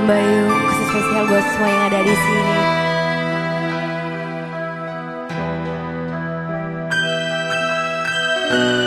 Bang Bayu, khusus spesial buat semua yang ada di sini. Hal are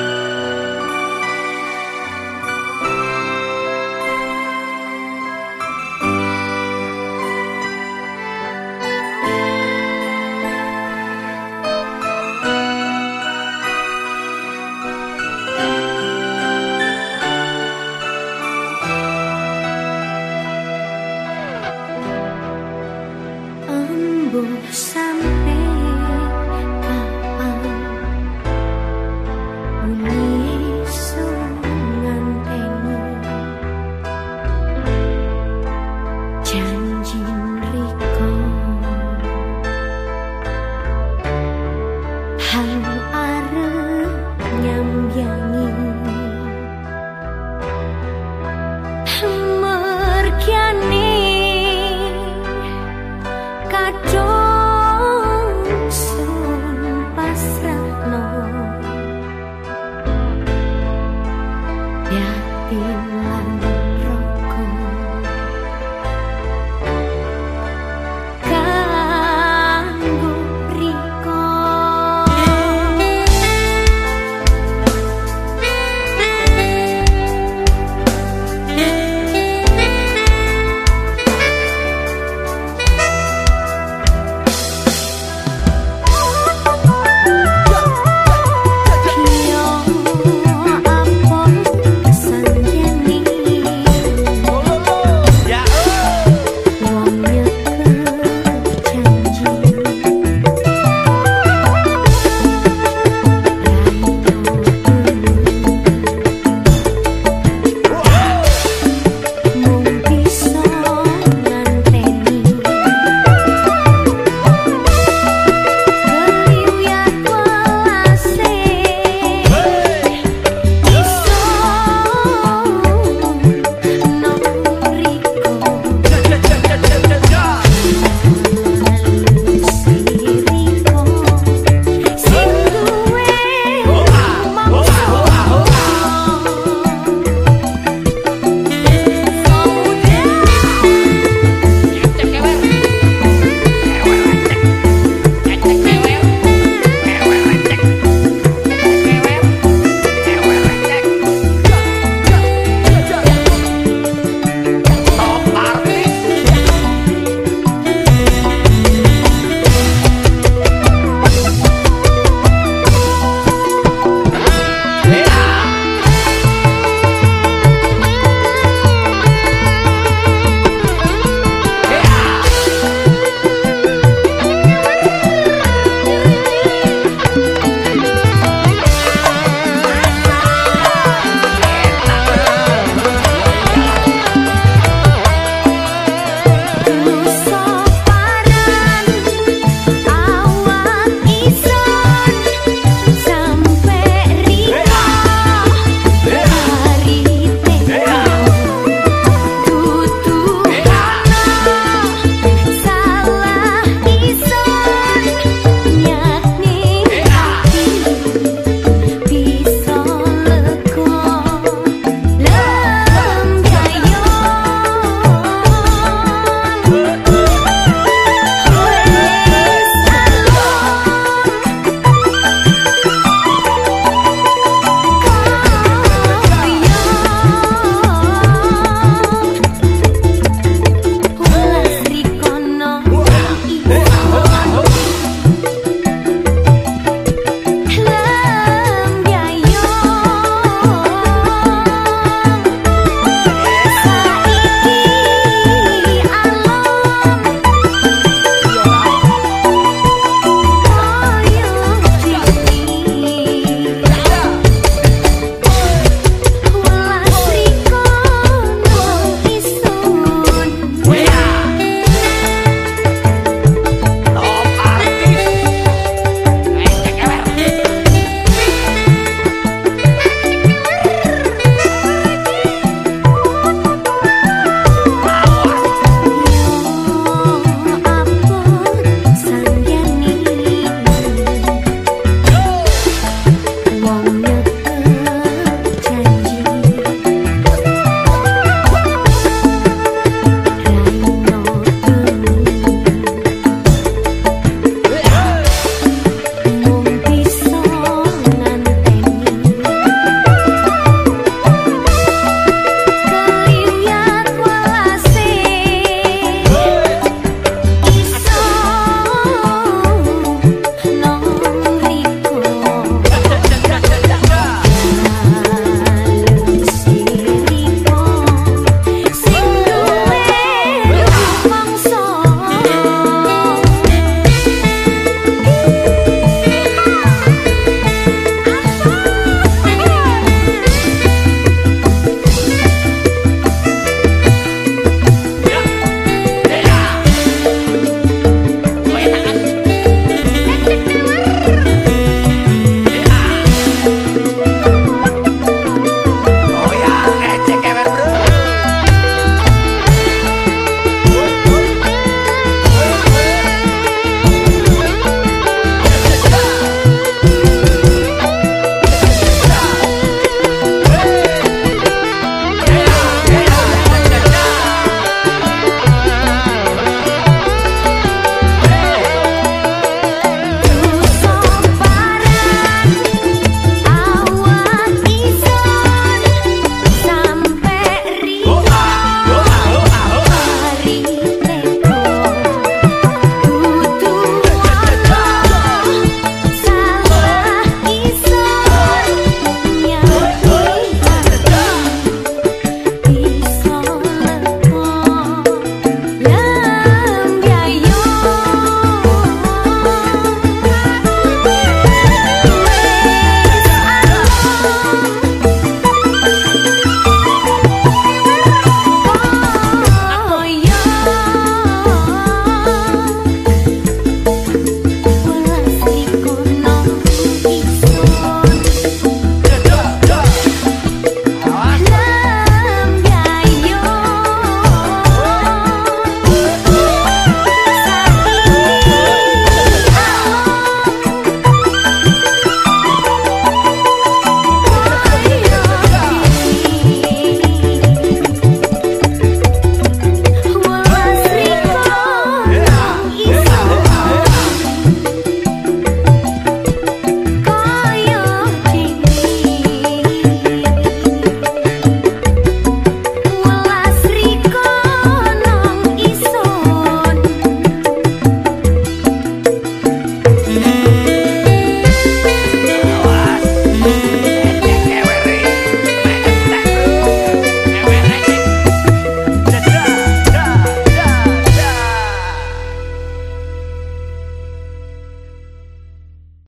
也变冷。